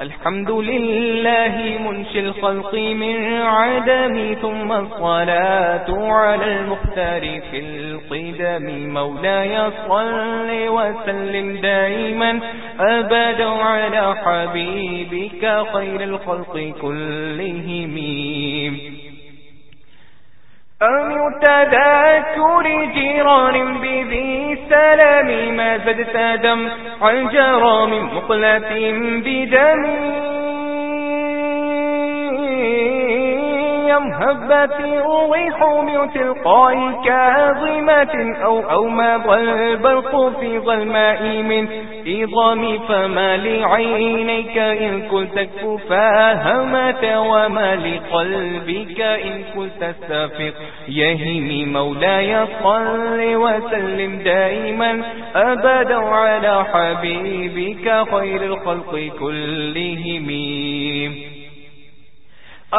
الحمد لله منشي الخلق من عدم ثم الصلاة على المختار في القدم. مولاي صل وسلم دائما أبدا على حبيبك خير الخلق كلهم. أم تذاكر جيران بذي سلام ما زدت دم عن جرام مقلة بدم يمهبة أغيح من تلقاء كاظمة أو, أو ما ضل برق في ظلماء من عظامي فما لعينك إن كنت فاهمت وما لقلبك إن كنت سافق يهيمي مولاي صل وسلم دائما أبدا على حبيبك خير الخلق كلهم.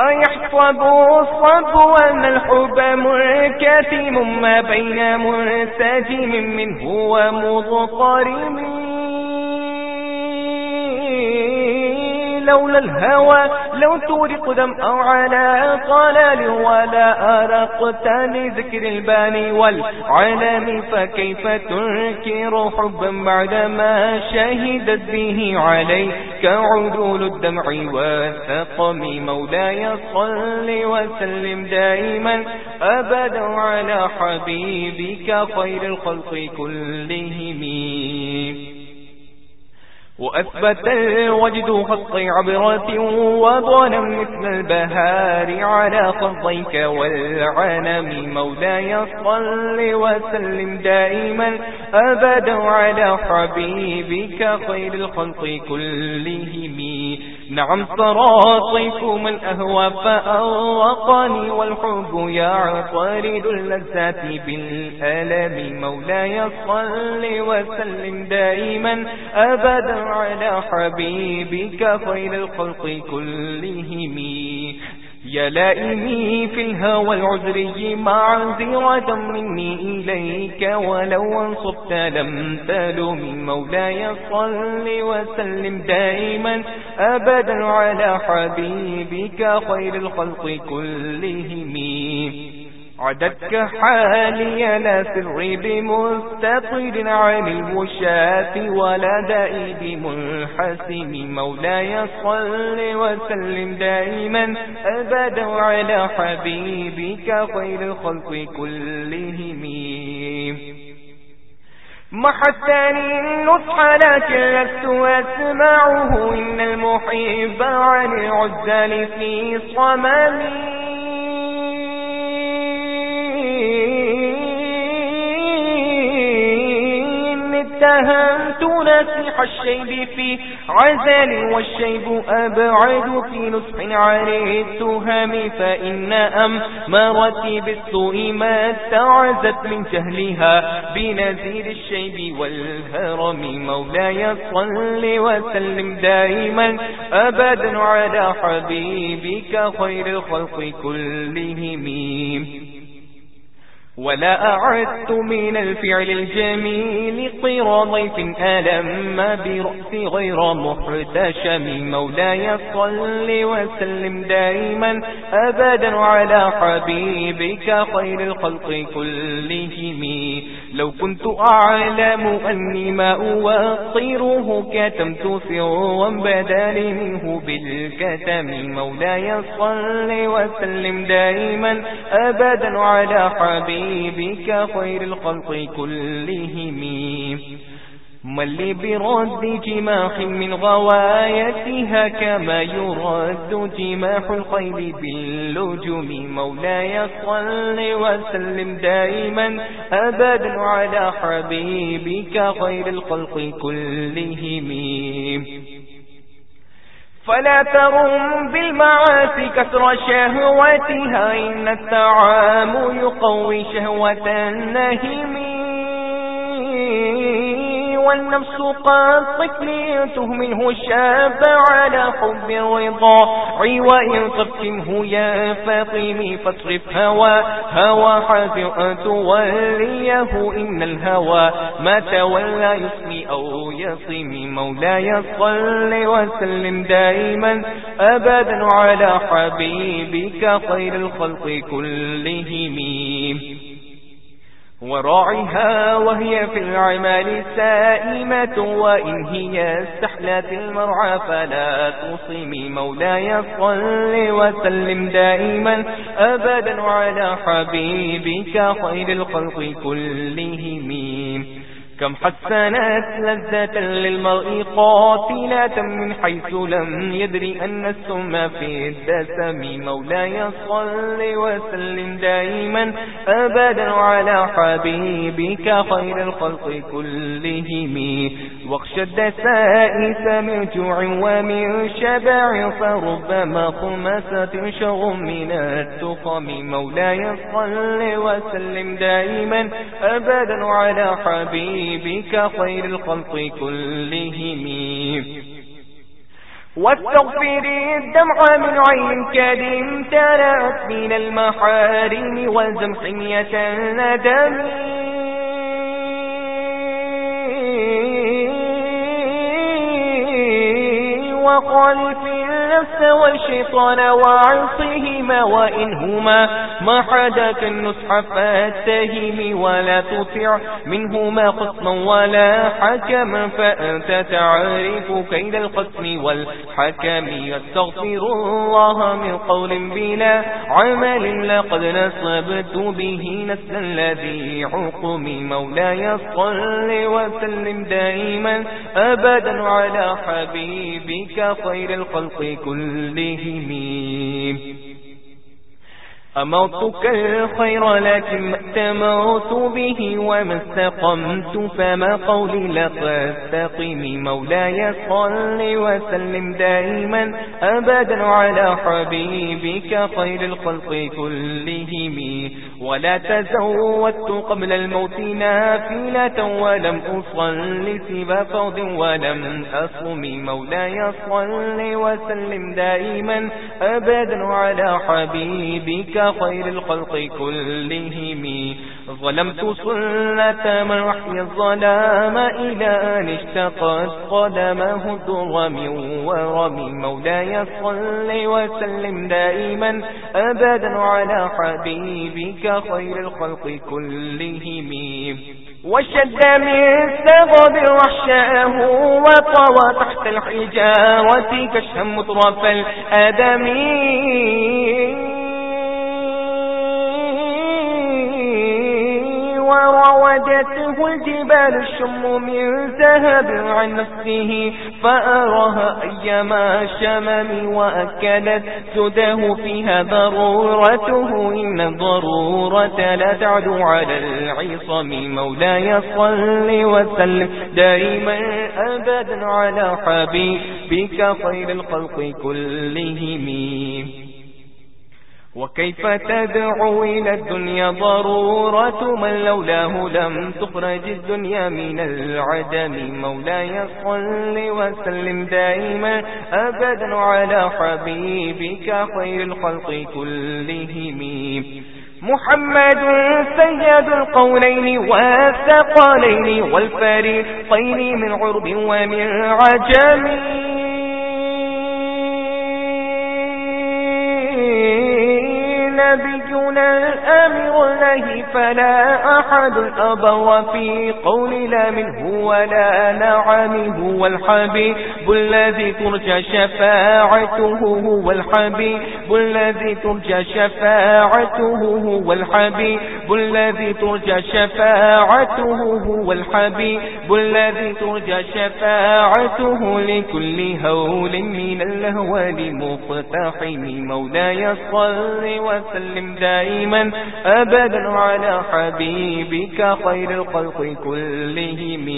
أيحفظ الصب أن الحب مركتم ما بين منسجم منه ومضطرمين لولا الهوى لو تورق دم أو على طلال ولا أرقت لذكر الباني والعلم فكيف تنكر حبا بعدما شهدت به عليك عدول الدمع وثقم مولاي صل وسلم دائما أبدا على حبيبك خير الخلق كلهم وأثبت وجد خط عبرات وضانا مثل البهار على خطيك والعنم مولاي صل وسلم دائما أبدا على حبيبك خير الخلق كلهم. نعم صراطكم الأهوى فأوقني والحب يعطرد اللذات بالألم. مولاي صل وسلم دائما أبدا على حبيبك خير الخلق كلهم. يا لائمي في الهوى العذري معذرة مني إليك ولو انصبت لم تلوم مولاي صل وسلم دائما أبدا على حبيبك خير الخلق كلهم. عدت كحالي سري بمستقر عن المشاة ولدئي بمنحسم. مولاي صل وسلم دائما أبدا على حبيبك خير الخلق كلهم. محضتني النصح لكن لست أسمعه. إن المحب عن العذال في صمم. إني اتهمت نصيح الشيب في عذل والشيب أبعد في نصح عن التهم فإن أمارتي بالسوء ما اتعظت من جهلها بنذير الشيب والهرم. مولاي صل وسلم دائما أبدا على حبيبك خير الخلق كلهم. ولا أعدت من الفعل الجميل قرى ضيف ألم برأس غير محتشم مولاي صل وسلم دائما أبدا على حبيبك خير الخلق كلهم. لو كنت أعلم أني ما أوطره كتمت سروا بدل منه بالكتم. مولاي صل وسلم دائما أبدا على حبيبك ملي بك خير الخلق كلهم. مل برد جماح من غوايتها كما يرد جماح القيل باللجم. مولاي صل وسلم دائما أبدا على حبيبك خير الخلق كلهم. فلا ترم بالمعاصي كثر شهواتها إن التعام يقوي شهوة النهيم. والنفس قاطت من تهمله الشاب على حب الرضا. وإن تبتمه يا فاطمي فاصرف هوى هوى حذئة توليه إن الهوى ما تولى يصرف أو يصم مولاي صل وسلم دائما أبدا على حبيبك خير الخلق كلهم. وراعها وهي في العمال سائمة وإن هي استحلت المرعى فلا تصم مولاي صل وسلم دائما أبدا على حبيبك خير الخلق كلهم. كم حسنت لذة للمرء قاتلة من حيث لم يدري أن السم في الدسم مولاي صل وسلم دائما أبدا على حبيبك خير الخلق كلهم. واخشد سائس من جوع ومن شبع فربما خمسة شغ من التقم. مولاي صل وسلم دائما أبدا على حبيبك خير الخلق كلهم. واستغفري الدمع من عين كريم ترات من المحارم وزمحمية الندمين وخالف النفس والشيطان وعصهما وإنهما وحدك النصح فاتهم ولا تطع منهما قسما ولا حكما فأنت تعرف كيد القسم والحكم يستغفر الله من قول بلا عمل لقد نصبت به نسلا الذي حكم مولاي صل وسلم دائما أبدا على حبيبك خير الخلق كلهم. أمرتك الخير لكن أتمرت به وما استقمت فما قولي لقد استقم مولاي صل وسلم دائما أبدا على حبيبك خير الخلق كلهم ولا تزودت قبل الموت نافلة ولم أصل سوى فرض ولم أصم مولاي صل وسلم دائما أبدا على حبيبك خير الخلق كلهم. ظلمت سنة من رحي الظلام إلى أن اشتقت قدمه درم ورم مولاي صلي وسلم دائما أبدا على حبيبك خير الخلق كلهم. وشد من سغب وحشاه وطوى تحت الحجارة كشم مطرف الأدمين فراودته الجبال شم من ذهب عن نفسه فأرها أيما شمم وأكلت سده فيها ضرورته إن ضرورة لا تعد على العصم مولاي صل وسلم. دائما أبدا على حبيبك خير الخلق كلهم. وكيف تدعو إلى الدنيا ضرورة من لولاه لم تخرج الدنيا من العدم مولاي صل وسلم دائما أبدا على حبيبك خير الخلق كلهم. محمد سيد القولين والثقلين والفريقين من عرب ومن عجمين نبينا الأمر له فلا أحد أبى في قول لا منه ولا نعم هو الحبيب الذي ترجى شفاعته هو الحبيب الذي ترجى شفاعته هو الحبيب الذي ترجى شفاعته هو الحبيب. الذي ترجى شفاعته لكل هول من الهوال مقتحم. مولاي صل وسلم دائما أبدا على حبيبك خير الخلق كلهم.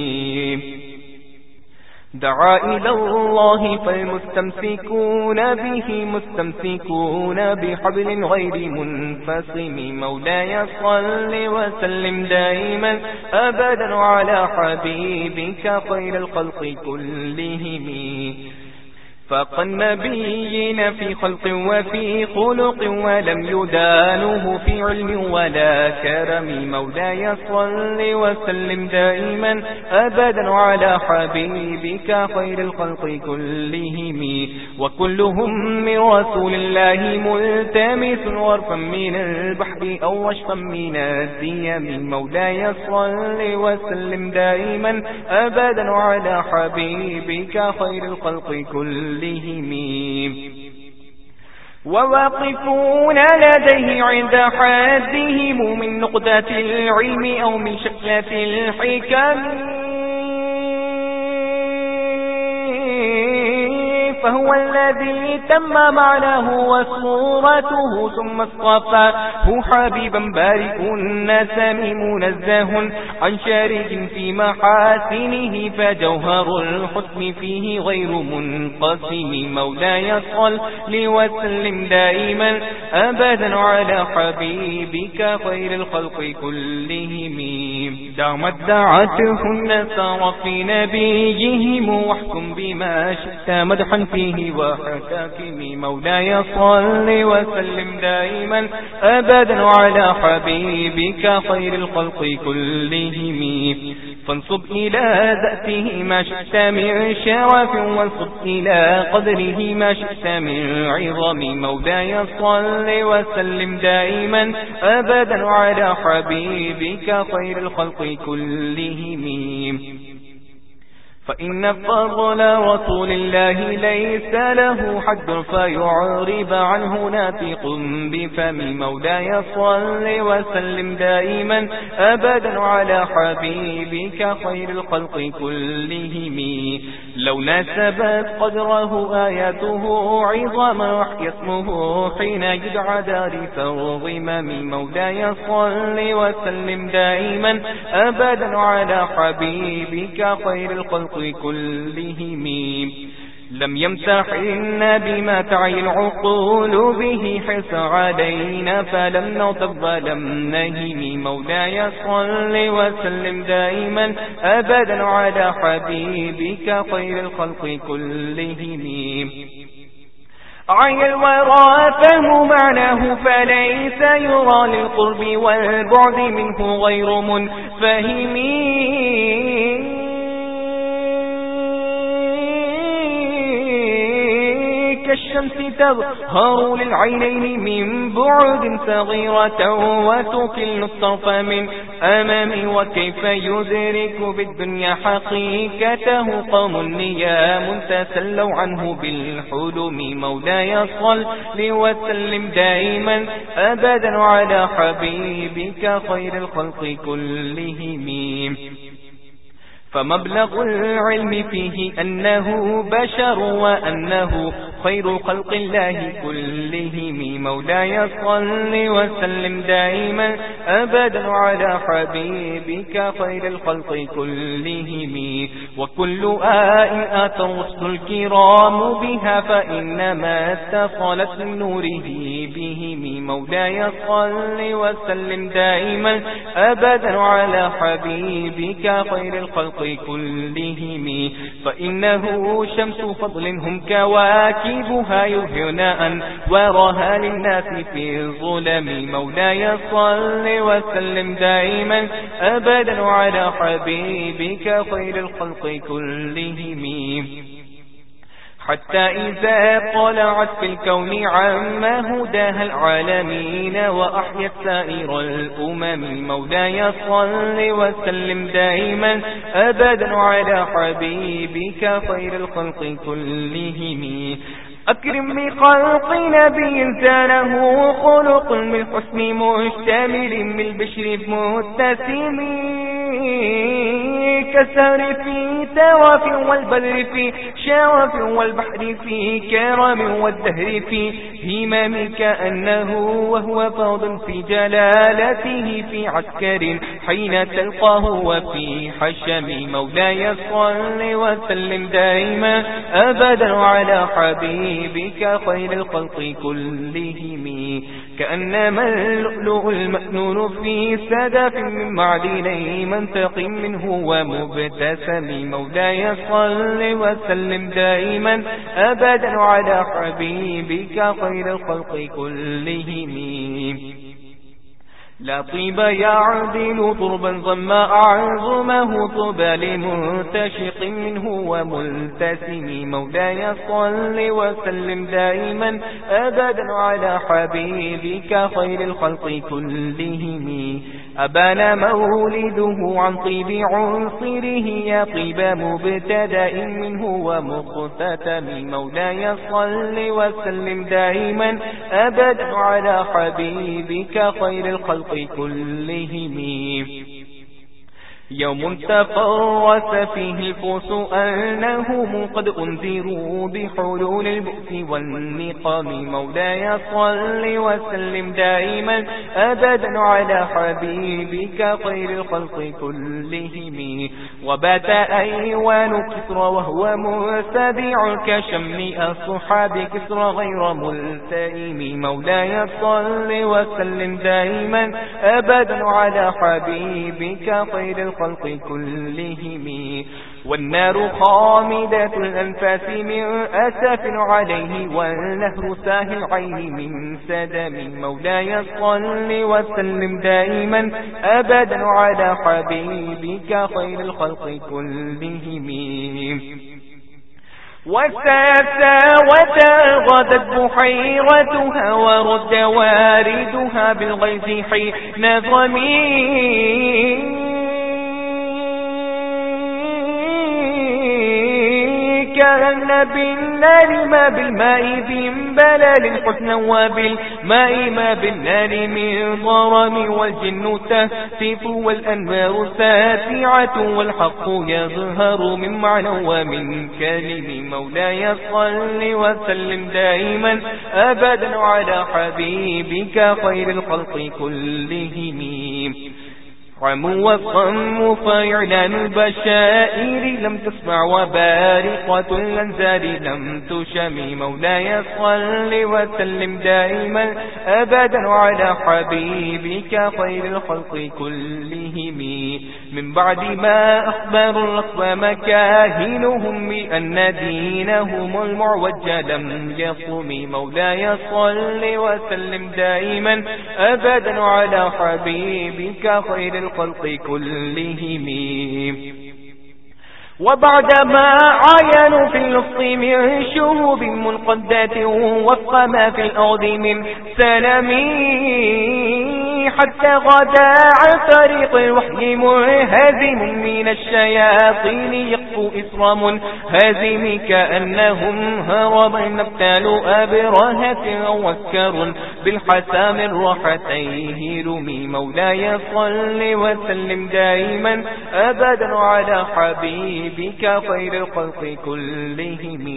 دعا إلى الله فالمستمسكون به مستمسكون بحبل غير منفصم. مولاي صل وسلم دائما أبدا على حبيبك خير الخلق كلهم. فقنبيين في خلق وفي خلق ولم يدانه في علم ولا كرم مولاي صل وسلم دائما أبدا على حبيبك خير الخلق كلهم وكلهم من رسول الله ملتمس ورفا من البحر أو وشفا من الديم مولاي صل وسلم دائما أبدا على حبيبك خير الخلق كلهم كلهم وواقفون لديه عند حادهم من نقدة العلم أو من شكلة الحكم. فهو الذي تم معناه وصورته ثم اصطفى. هو حبيبا بارئ سميم منزه عن شارك في محاسنه فجوهر الحسن فيه غير منقسم. مولاي يصل لوسلم دائما أبدا على حبيبك خير الخلق كلهم. مدعتهن صرف نبيهم واحكم بما شئت مدحا فيه وحكاكم مولاي صل وسلم دائما أبدا على حبيبك خير الخلق كلهم. فانصب إلى ذأته ما شئت من شرف وانصب إلى قدره ما شئت من عظم مولاي صل وسلم دائما أبدا على حبيبك خير الخلق كلهم. فإن فضل رسول الله ليس له حد فيعرب عنه ناتق بفم مولاي صل وسلم دائما أبدا على حبيبك خير الخلق كلهم لولا سبت قدره آياته عظما يسمه حين يدعى دار فوغمم مولاي صل وسلم دائما أبدا على حبيبك خير الخلق كلهم. لم يمتحن بما تعي العقول به حس علينا فلم نطب ولم نهيم مولاي صل وسلم دائما أبدا على حبيبك خير الخلق كلهم. عي الورى فهو معناه فليس يرى للقرب والبعد منه غير منفهمين الشمس تظهر للعينين من بعد صغيرة وتقل الطرف من أمام وكيف يدرك بالدنيا حقيقته؟ قوم نيام تسلوا عنه بالحلم مولاي صل وسلم دائما أبدا على حبيبك خير الخلق كلهم. فمبلغ العلم فيه أنه بشر وأنه خير خلق الله كلهم. مولاي صل وسلم دائما. أبدا على حبيبك خير الخلق كلهم. وكل آئة أترس الكرام بها فإنما اتصلت نوره بهم. مولاي صل وسلم دائما أبدا على حبيبك خير الخلق كلهم. فإنه شمس فضل هم كواكبها يهناء ورها للناس في الظلم. مولاي صل وسلم دائما أبدا على حبيبك خير الخلق كلهم. حتى إذا طلعت في الكون عما هداها العالمين وأحيت سائر الأمم. مولاي صل وسلم دائما أبدا على حبيبك خير الخلق كلهم. أكرم بخلق نبي له خلق من حسن مشتمل من البشر متسم كسر في تواف والبدر في شرف والبحر في كرم والدهر في همم كأنه وهو فاض في جلالته في عسكر حين تلقاه وفي حشم مولاي صل وسلم دائما أبدا على حبيب بك خير الخلق كلهم. كأنما اللؤلؤ المأنون في سدف من معدني منتق منه ومبتسم. مولاي صل وسلم دائما أبدا على حبيبك خير الخلق كلهم. لطيب يعدل طربا ضم أعظمه طب لمنتشق منه وملتسم مولاي صل وسلم دائما أبدا على حبيبك خير الخلق كلهم. أبان مولده عن طيب عنصره يطيب مبتدأ منه ومقتة من مولاي صل وسلم دائما أبد على حبيبك خير الخلق كلهم. يوم تفرس فيه الفوس أنهم قد أنذروا بحلول البؤس والنقام مولاي صل وسلم دائما أبدا على حبيبك خير الخلق كلهم. وبات أيوان كسر وهو مرتبع كشم أصحاب كسر غير ملتئم. مولاي صل وسلم دائما أبدا على حبيبك خير الخلق الخلق كلهم. والنار خامدة الأنفاس من أسف عليه والنهر ساه العين من سدم. مولاي صل وسلم دائما أبدا على حبيبك خير الخلق كلهم. وساسا غدت بحيرتها ورد واردها بالغيث حين ضمير كان بالنار ما بالماء من بلل حسنا وبالماء ما بالنار من ضرم والجن تهتف والأنوار ساتعة والحق يظهر من معنى ومن كلم مولاي صل وسلم دائما أبدا على حبيبك خير الخلق كلهم. قم وقم فيعلن بشائر لم تسمع وبارقة الأنزال لم تشمي مولاي صل وسلم دائما أبدا على حبيبك خير الخلق كلهم. من بعد ما أخبر الرقب مكاهنهم بأن دينهم المعوج لم يقم مولاي صل وسلم دائما. أبدا على حبيبك خير الخلق كلهم. وبعد ما عاينوا في اللص من شهوب منقدات وفق ما في الأرض من سلمين حتى غدا عن طريق الوحي منهزم من الشياطين يقف إسرام هزم كأنهم هرب نبتال أبرهة وكر. بالحسام الرحتيه رمي مولاي صل وسلم دائما أبدا على حبيبك خير الخلق كلهم.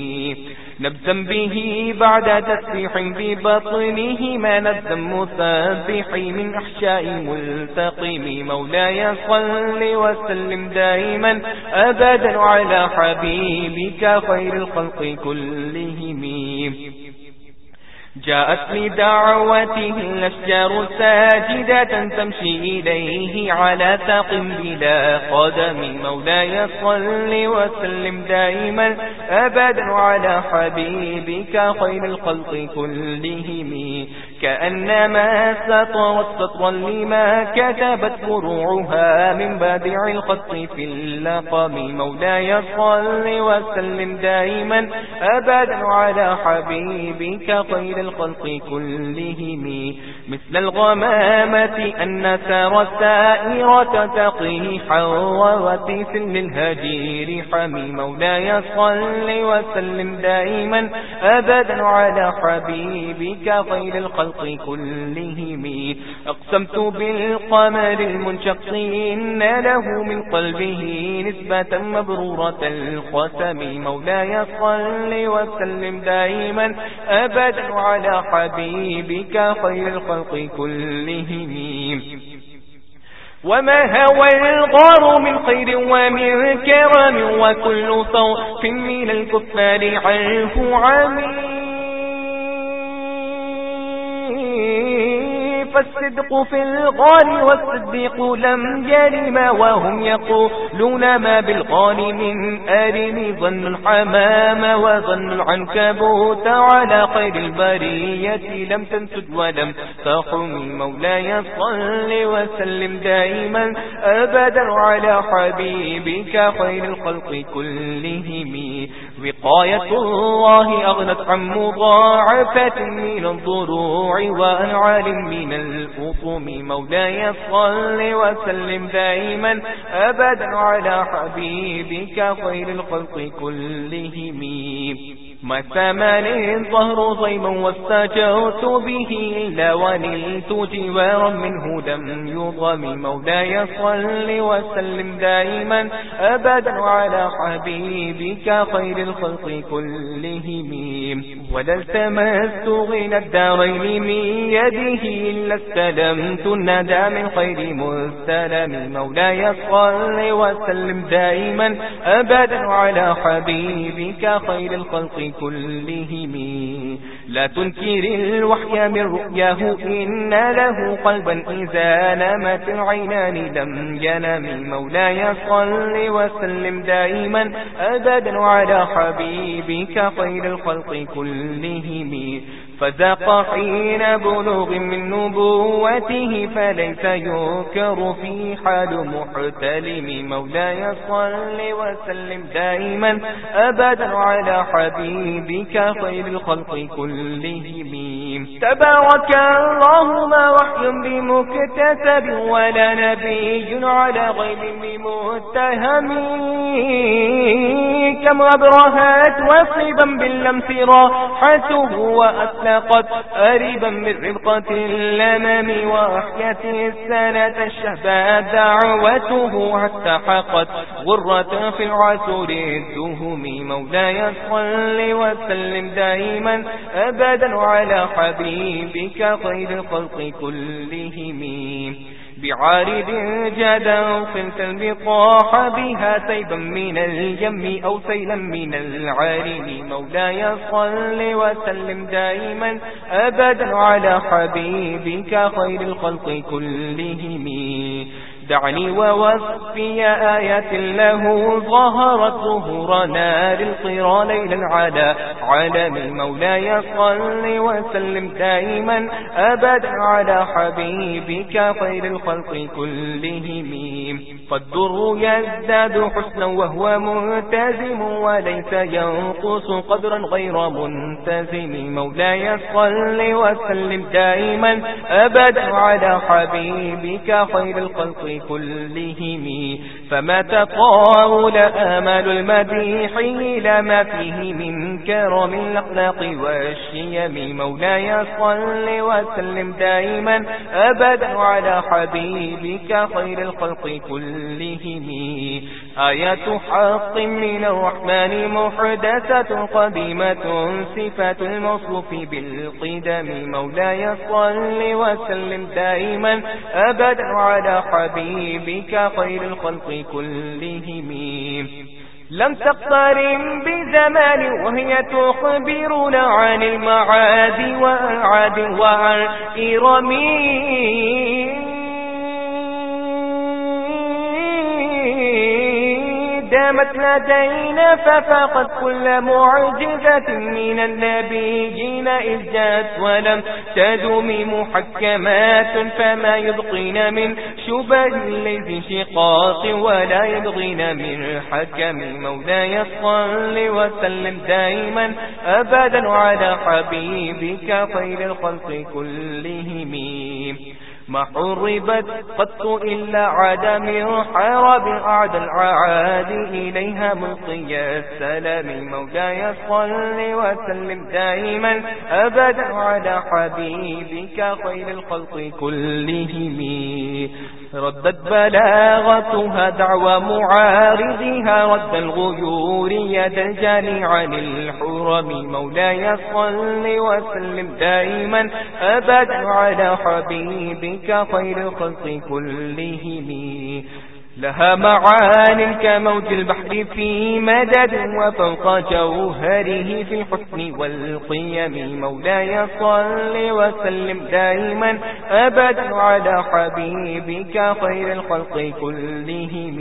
نبزم به بعد تسبيح ببطنه ما نبزم مسبحي من أحشاء ملتقم مولاي صل وسلم دائما أبدا على حبيبك خير الخلق كلهم جاءتني لدعوته الأشجار ساجدة تمشي إليه على ساق بلا قدم. مولاي صل وسلم دائما أبدا على حبيبك خير الخلق كلهم. كأنما سطرت سطرا لما كتبت فروعها من بادع القط في اللقم. مولاي صل وسلم دائما أبدا على حبيبك خير الخلق كلهم. مثل الغمامة أن سار السائرة تقيه حوات سلم الهجير حمي. مولاي صل وسلم دائما أبدا على حبيبك خير الخلق الخلق كلهم. أقسمت بالقمر المنشق إن له من قلبه نسبة مبرورة القسم مولاي صل وسلم دائما أبدا على حبيبك خير الخلق كلهم. وما هو الغار من خير ومن كرم وكل صوف من الكفار عنه عميم فالصدق في الغال والصديق لم يرم وهم يقولون ما بالغال من أرم ظن الحمام وظن العنكبوت على خير البرية لم تنسد ولم تحم مولاي صل وسلم دائما أبدا على حبيبك خير الخلق كلهم وقاية الله أغنت عن مضاعفة من الضروع وأنعال من الأطم مولاي صل وسلم دائما أبدا على حبيبك خير الخلق كلهم. مثمنه الظهر ظيما واستجرت به إلا ونلت جوارا منه دم يضم مولاي يصل وسلم دائما أبدا على حبيبك خير الخلق كلهم. ولا التمست غنى الدارين من يده إلا استلمت الندى من خير مستلم مولاي يصل وسلم دائما أبدا على حبيبك خير الخلق كلهم. لا تنكر الوحي من رؤياه إن له قلبا إذا نمت العينان. لم ينم مولاي صل وسلم دائما أبدا على حبيبك خير الخلق كلهم. فزق حين بلغ من نبوته فليس يوكر في حال محتلم مولاي صل وسلم دائما أبدا على حبيبك خير الخلق كلهم. تبارك اللهم وحي بمكتسب ولا نبي على غير بمتهم كم أبرهات وصبا باللمس راحته وأسلم خلقت. قريبا من رفقة اللمم وأحيته السنة الشهباء دعوته حتى حقت. غرة في العسور الزهم مولاي صل وسلم دائما. أبدا على حبيبك خير الخلق كلهم. بعارض جدا صمتا بطاح بها سيبا من اليم أو سيلا من العارم مولاي صل وسلم دائما أبدا على حبيبك خير الخلق كلهم. دعني ووفي آية له ظهرت ظهر نار القرى ليلا على عالم المولى يصل وسلم دائما أبدا على حبيبك خير الخلق كلهم. فالدر يزداد حسنا وهو منتزم وليس ينقص قدرا غير منتزم. مولاي يصل وسلم دائما أبدا على حبيبك خير الخلق كلهم. فمتى طاول أمل المديح لما فيه من كرم الأخلاق والشيم. مولاي صل وسلم دائما أبدا على حبيبك خير الخلق كلهم. آية حق من الرحمن محدثة قديمة صفة المصرف بالقدم مولاي صل وسلم دائما أبدا على حبيبك خير الخلق كلهم. لم تقترن بزمان وهي تخبرنا عن المعاد وعاد وعن إرمين دامت لدينا ففقد كل معجزة من النبيين إذ جات ولم تدوم محكمات فما يبقين من شبه لذي شقاق ولا يبغين من حكم مولاي صل وسلم دائما أبدا على حبيبك خير الخلق كلهم. ما حربت قط إلا عدم حرب أعد العاد إليها ملقي السلام موجاي صل وسلم دائما أبدا على حبيبك خير الخلق كلهم ردت بلاغتها دعوى معارضها رد الغيور يد عن الحرم مولاي صل وسلم دائما أبد على حبيبك خير خلق كلهم لها معان كموج البحر في مدد وفوق جوهره في الحسن والقيم. مولاي صل وسلم دائما أبدا على حبيبك خير الخلق كلهم.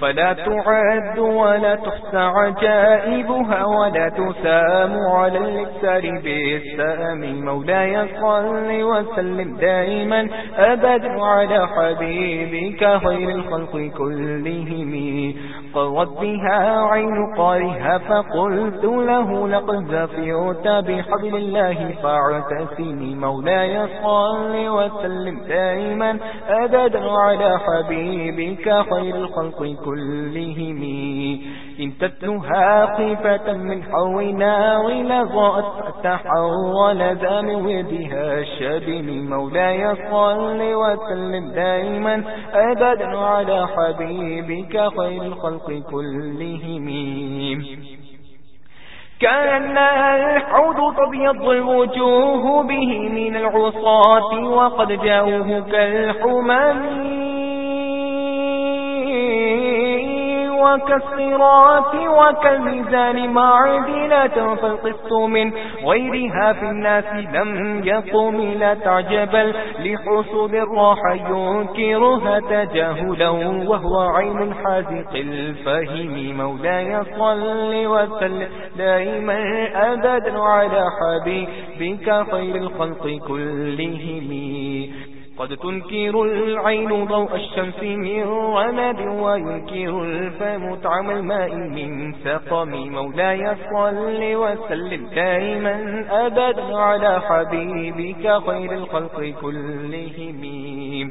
فلا تعد ولا تحسى عجائبها ولا تسام على الإكسار بالسام. مولاي صل وسلم دائما أبدا على حبيبك خير الخلق الشوق كلهم قوتها عين قارها فقلت له لقد زفرت بحبل الله فاعتسني مولاي صل وسلم دائما أبدا على حبيبك خير الخلق كلهم إن تتلها قفة من حولنا ولغت فتحول دموي بها شبل مولاي صل وسلم دائما أبدا على حبيبك خير الخلق كلهم. كان الحوض تبيض الوجوه به من العصاة وقد جاؤه كالحمامين وكالصراط وكالميزان معدلة فقدت من غيرها في الناس لم يقم لا تعجبا لحصول الراحة ينكرها تجاهلا وهو عين حازق الفهم مولاي يصل وسلم دائما أبدا على حبيبك خير الخلق كلهم قد تنكر العين ضوء الشمس من رمد وينكر الفم طعم الماء من سقم. مولاي صل وسلم دائما أبدا على حبيبك خير الخلق كلهم.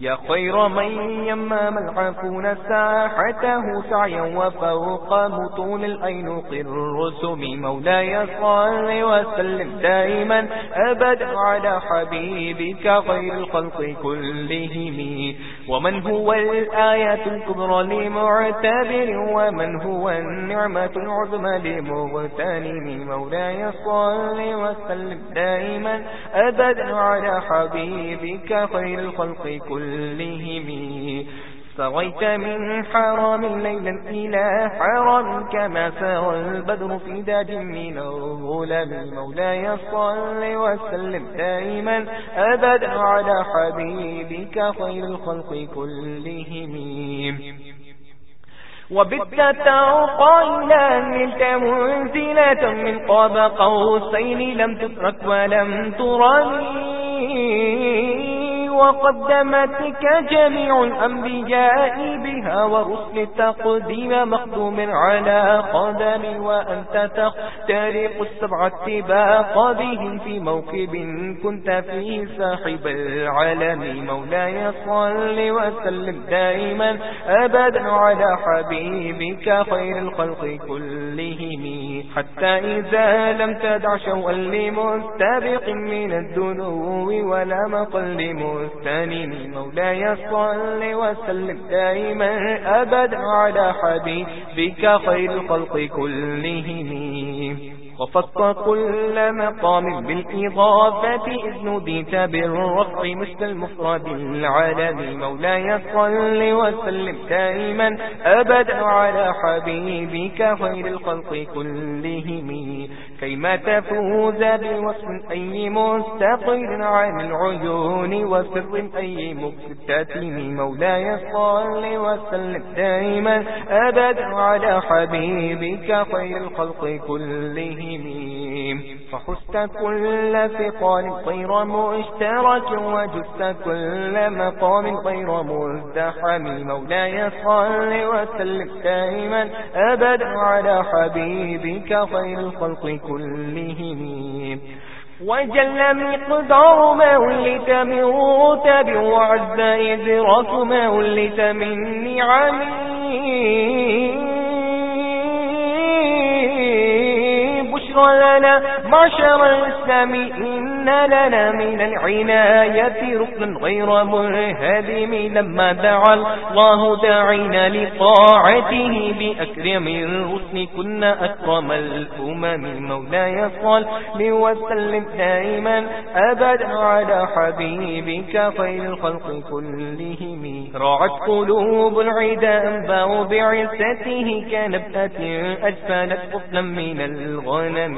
يا خير من يمام العفون ساحته سعيا وفوق مطول الأينق الرسم مولاي صل وسلم دائما أبد على حبيبك غير الخلق كلهم ومن هو الآية الكبرى لمعتبر ومن هو النعمة العظمى لمغتنم مولاي صل وسلم دائما أبد على حبيبك خير الخلق كلهم كلهم سويت من حرم ليلا إلى حرم كما سوى البدر في داد من الظلم. مولاي صل وسلم دائما أبدا على حبيبك خير الخلق كلهم. وبدت عقائلا نلت منزلة من قاب قوسين لم تترك ولم ترمي. وقدمتك جميع الأنبياء بها ورسل تقديم مخدوم على قدم وأنت تخترق السبعة باق بهم في موكب كنت فيه صاحب العالم مولاي صل وسلم دائما أبدا على حبيبك خير الخلق كلهم. حتى إذا لم تدع شوء لمستبق من الدنو ولا مقل لمستبق مغتنم مولاي صل وسلم دائما أبد على حبيبك خير الخلق كلهم. وفق كل مقام بالإضافة إذ نديت بالرفع مثل المفرد العالم مولاي صل وسلم دائما أبد على حبيبك خير الخلق كلهم. كيما تفوز بوصف أي مستقر عن العيون وسر أي مكتتم مولاي صل وسلم دائما أبدا على حبيبك خير الخلق كلهم. فحست كل فقال طير مشترك وجست كل مقام طير مزدحم مولاي صل وسلم دائما أبدا على حبيبك خير الخلق كلهم. وجل مقدار ما ولت من رتب وعز إذرة ما ولت من نعمين لنا معشر إن لنا من العناية ركن غير مرهدم لما دعا الله داعينا لطاعته بأكرم الرسل كنا أكرم الأمم مولاي قال لوسلم دائما أبدا على حبيبك خير الخلق كلهم رعت قلوب العداء أنباء بعزته كنبأة أجفلت قفلا من الغنم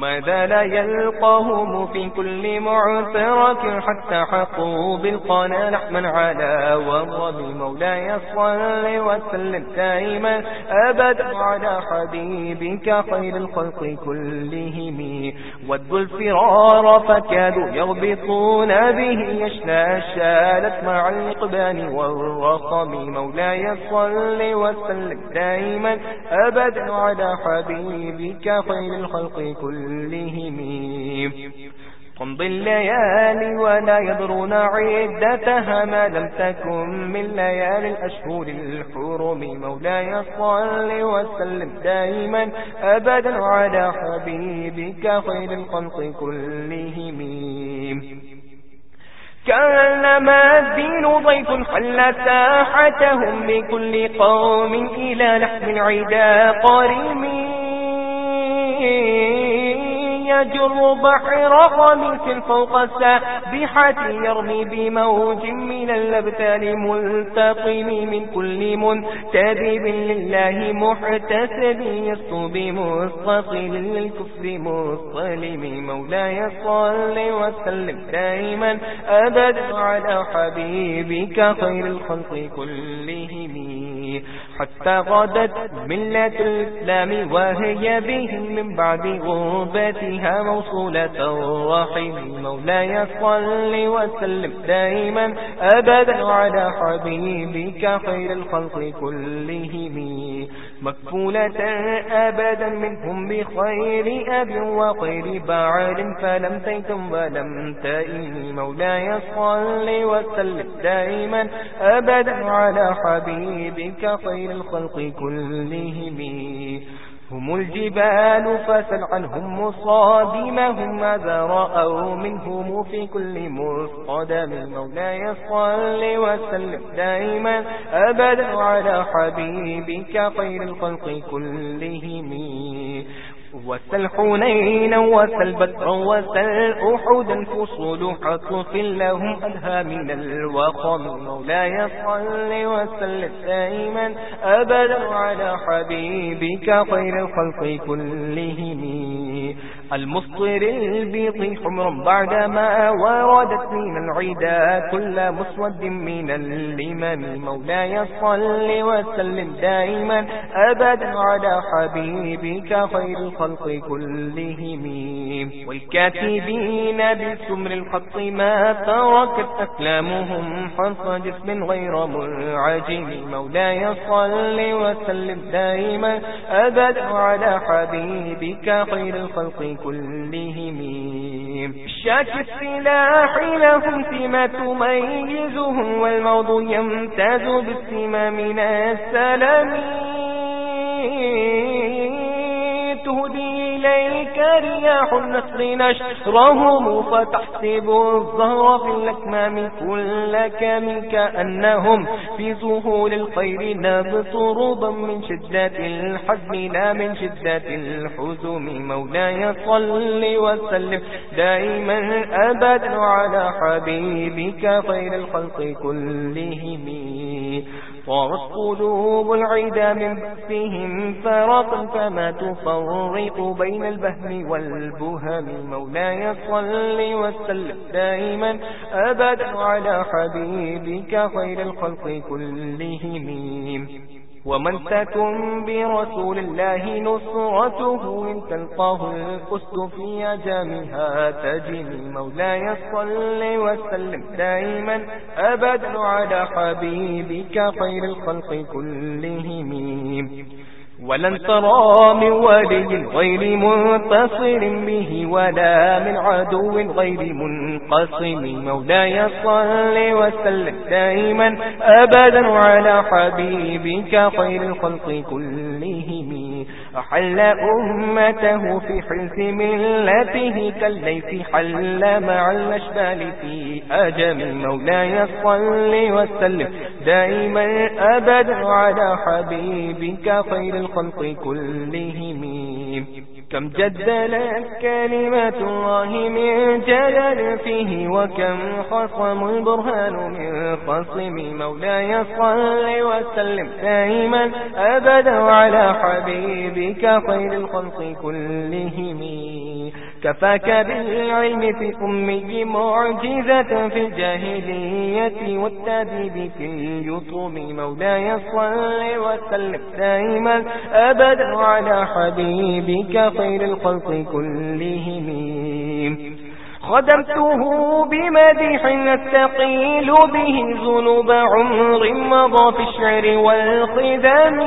ماذا لا يلقاهم في كل معترك حتى حقوا بالقناة. لحما على وضب مولاي صل وسلم دائما أبدا على حبيبك خير الخلق كلهم. ودوا الفرار فكادوا يغبطون به. يشنى شالت مع الإقبان والرقم. مولاي صل وسلم دائما أبدا على حبيبك خير الخلق كلهم. كلهم قمض الليالي ولا يضرون عدتها ما لم تكن من ليالي الأشهر الحرم. مولاي صل وسلم دائما أبدا على حبيبك خير القنط كلهم. كان ما ضيف حل ساحتهم لكل قوم إلى لحم العدا قريمين يجر بحر خميس فوق السابحة يرمي بموج من الأبتال ملتقم من كل منتذب لله محتسب يصب مستقل للكفر مستلم مولاي صل وسلم دائما أبد على حبيبك خير الخلق كلهم. فاستغدت ملة الإسلام وهي بهم من بعد غوبتها موصولة رحيم مولاي صل وسلم دائما أبدا على حبيبك خير الخلق كلهم. مكفولة أبدا منهم بخير أب وخير بعال فلم تيتم ولم تئم مولاي صل وسلم دائما أبدا على حبيبك خير الخلق كلهم. هم الجبال فسل عنهم مصادمهم ماذا رأوا منهم في كل مرصدم مولاي صل وسلم دائما أبدا على حبيبك خير الخلق كلهم وسل حنين وسل بدر وسل أحدا فصول حطف لهم أدهى من الوقم لا يصل وسل دائما أبدا على حبيبك خير خلق كلهم المفطر البيض حمر بعدما وردت من العيدا كل مسود من اللمن مولاي صل وسلم دائما أبدا على حبيبك خير الخلق كلهم. والكاتبين بسمر الخط ما تركت أسلامهم حرص جسم غير منعجم مولاي صل وسلم دائما أبدا على حبيبك خير الخلق كلهم شك السلاح لهم سمة تميزهم والموض يمتاز بالسمة من السلام. تهدي إليك رياح النسر نشرهم فتحسب الظهر في الأكمام كلك منك أنهم في ظهور الخير نبت ربا من شدة الحزم لا من شدة الحزم مولاي صل وسلم دائما أبدا على حبيبك خير الخلق كلهم طارت قلوب العيدى من بأسهم فَرَقًا فَمَا تفرق بين البهم والبهم مولاي صل وسلم دائما أبدا على حبيبك خير الخلق كلهم ومن تكن برسول الله نصرته إن تلقاه القسط في أجامها تجن مولاي صل وسلم دائما أبدا على حبيبك خير الخلق كلهم. ولن ترى من ولي غير منتصر به ولا من عدو غير منقصم مولاي صل وسلم دائما أبدا على حبيبك خير الخلق كلهم. حل أمته في حلف ملته كالليث حل مع المشبال في أجم مولاي صل وسلم. دائما أبد على حبيبك خير الخلق كلهم. كم جدلت كلمة الله من جلل فيه وكم خصم البرهان من خصم مولاي صل وسلم دائما أبدا على حبيبك خير الخلق كلهم. كفاك بالعلم في أمي معجزة في الجاهلية والتابي بك يطوم مولاي صل وسلم دائما أبدا على حبيبك خير الخلق كلهم. خدمته بمديح نستقيل به ذنوب عمر مضى في الشعر والقدام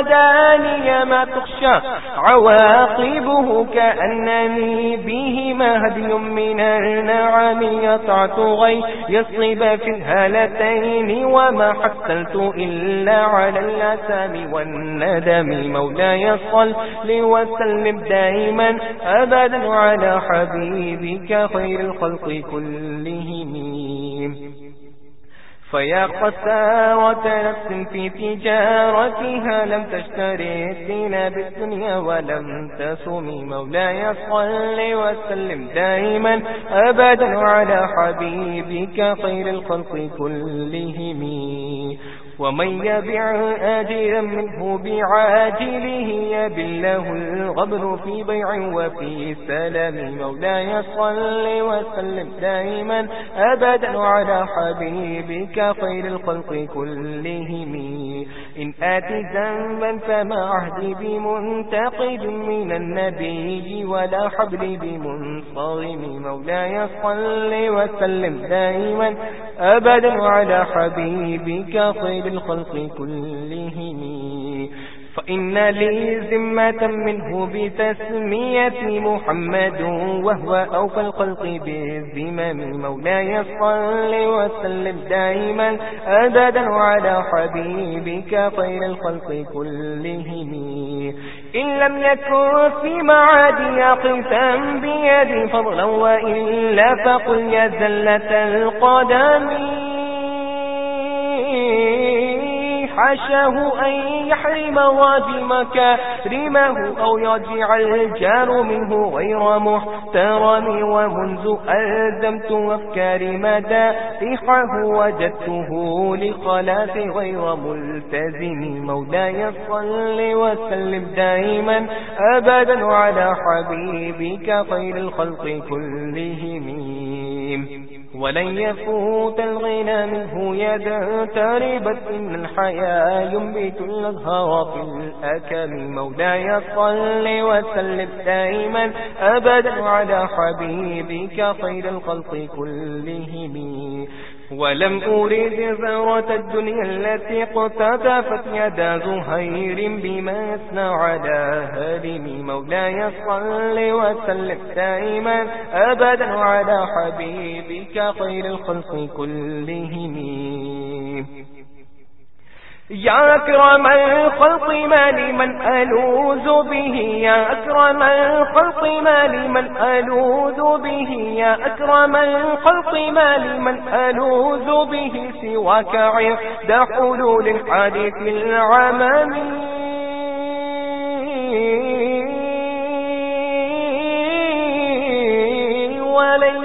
وداني ما تخشى عواقبه كأنني به مهدي من النعم يطعت غي يصيب في الهالتين وما حصلت إلا على الأسام والندم مولاي صل وسلم دائما أبدا على حبيبك خير الخلق كلهم فيا قساوة نفس في تجارتها لم تشتري الدين بالدنيا ولم تسمي مولاي صل وسلم دائما أبدا على حبيبك خير الخلق كلهم ومن يبع آجلا منه بعاجله يبل له الغبر في بيع وفي سلام مولاي صل وسلم دائما أبدا على حبيبك خير الخلق كلهم. إن آتي ذنبا فما عهدي بمنتقد من النبي ولا حبل بمنصرم. مولاي صل وسلم دائما أبدا على حبيبك خير بالخلق كلهم فإن لي زمة منه بتسمية محمد وهو أوفى الخلق بالزمم مولاي صل وسلم دائما أبدا على حبيبك خير الخلق كلهم إن لم يكن في معادي قمتا بيدي فضلا وإلا فقل يا زلة القدمين عساه أن يحرم واجم كريمه أو يجعل الجار منه غير محترم ومنذ ألزمت أفكاري مدائحه وجدته لخلاف غير ملتزم مولاي صل وسلم دائما أبدا على حبيبك خير الخلق كلهم ولن يفوت الغنى منه يدا تربت من الحياة ينبت الغهر في الأكم مولاي صل وسلم دائما أبدا على حبيبك خير الخلق كلهم. ولم أريد زورة الدنيا التي اقتدفت يدا زهير بما اسنع على هدم مولاي صل وسلم دائما أبدا على حبيبك خير الخلق كلهم. يا أكرم الخلق ما لمن ألوذ به يا أكرم الخلق ما لمن ألوذ به يا أكرم الخلق ما لمن ألوذ به سواك عند حلول الحديث العمامي ولن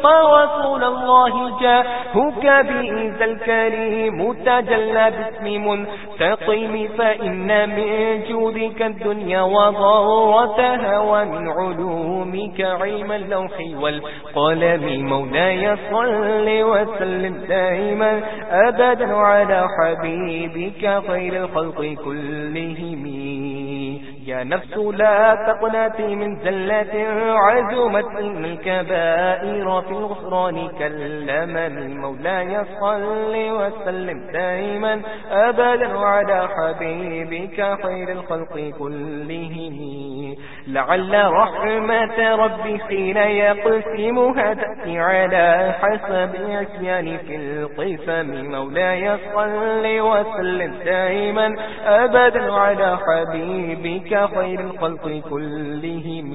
يلقى رسول الله جاهك بإذا الكريم تجلى باسم منتقم فإن من جودك الدنيا وضرتها ومن علومك علم اللوح والقلم. مولاي صل وسلم دائما أبدا على حبيبك خير الخلق كلهم. يا نفس لا تقنتي من زلة عزمت من الكبائر في الغفران كلمن مولاي يصل وسلم دائما أبدا على حبيبك خير الخلق كلهم. لعل رحمة ربي حين يقسمها تأتي على حسب عسيان في القسم. مولاي يصل وسلم دائما أبدا على حبيبك خير الخلق كلهم.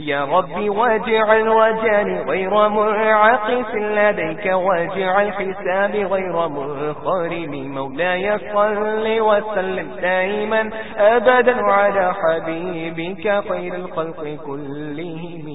يا رب واجعل وجاني غير منعقف لديك واجعل حسابي غير منخرم. مولاي صل وسلم دائما أبدا على حبيبك خير الخلق كلهم.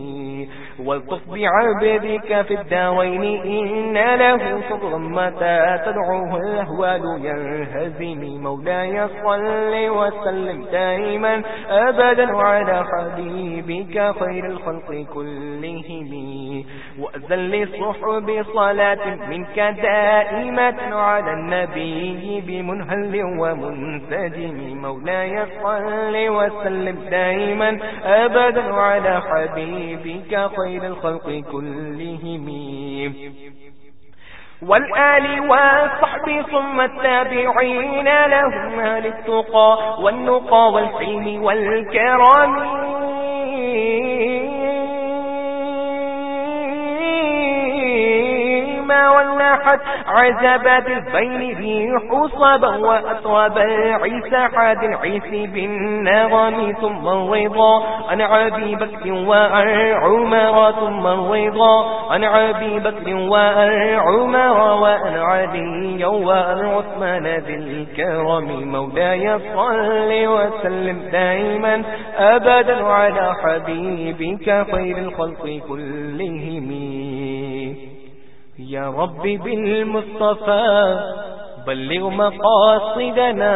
ولتصبع بذيك في الداوين إن له صبر متى تدعوه الأهوال ينهزم مولاي صل وسلم دائما أبدا على حبيبك خير الخلق كلهم. وأزل صحب صلاة منك دائمة على النبي بمنهل ومنسجم مولاي صل وسلم دائما أبدا على حبيبك خير وخير الخلق كلهم. والآل والصحب ثم التابعين لهم للتقى والنقى والحلم والكرم. بينهما واللاحت عزب بالبين في حصبا وأطوابا عيسى حاد عيسى بالنغم ثم الرضا عن عبي بكر وعن عمر ثم الرضا عن عبي بكر وعن عمر وعن علي وأن عثمان ذي الكرم. مولاي صل وسلم دائما أبدا على حبيبك خير الخلق كلهم. یا رب بالمصطفى بلغ مقاصدنا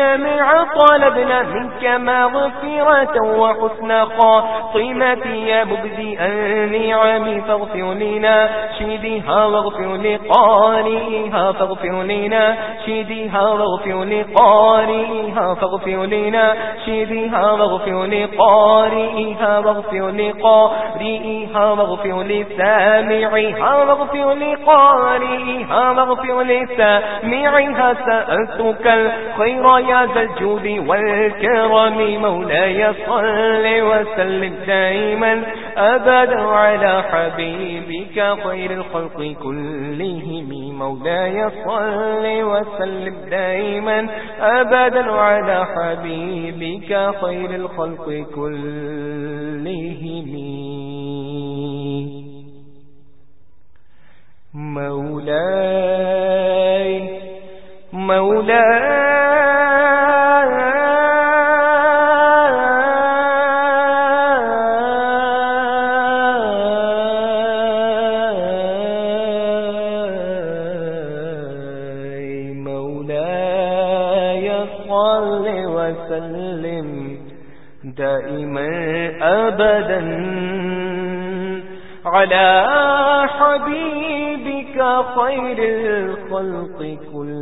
جميعا طالبنا منك مغفرة وحسن خاتمتي يا مبدئ النعم فاغفر لنا شيدها واغفر لقاريها فاغفر لنا شيدها واغفر لقاريها فاغفر لنا شيدها واغفر لقاريها واغفر لقاريها واغفر لسامعها واغفر لقاريها واغفر لسامعها. سألتك الخير يا ذا الجود والكرم مولاي صل وسلم دائما أبدا على حبيبك خير الخلق كلهم مولاي صل وسلم دائما أبدا على حبيبك خير الخلق كلهم. مولاي مولاي. على حبيبك خير الخلق كل